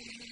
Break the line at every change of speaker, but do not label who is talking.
عليه